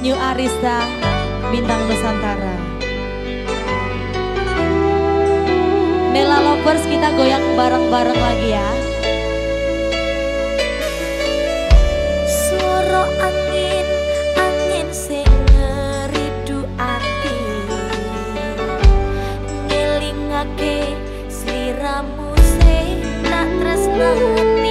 New Arista Bintang Nusantara. Nela Lovers kita goyang bareng-bareng lagi ya. Suara angin, angin sing ngeridu ati. Ngelingake sliramu sing tak tresnani.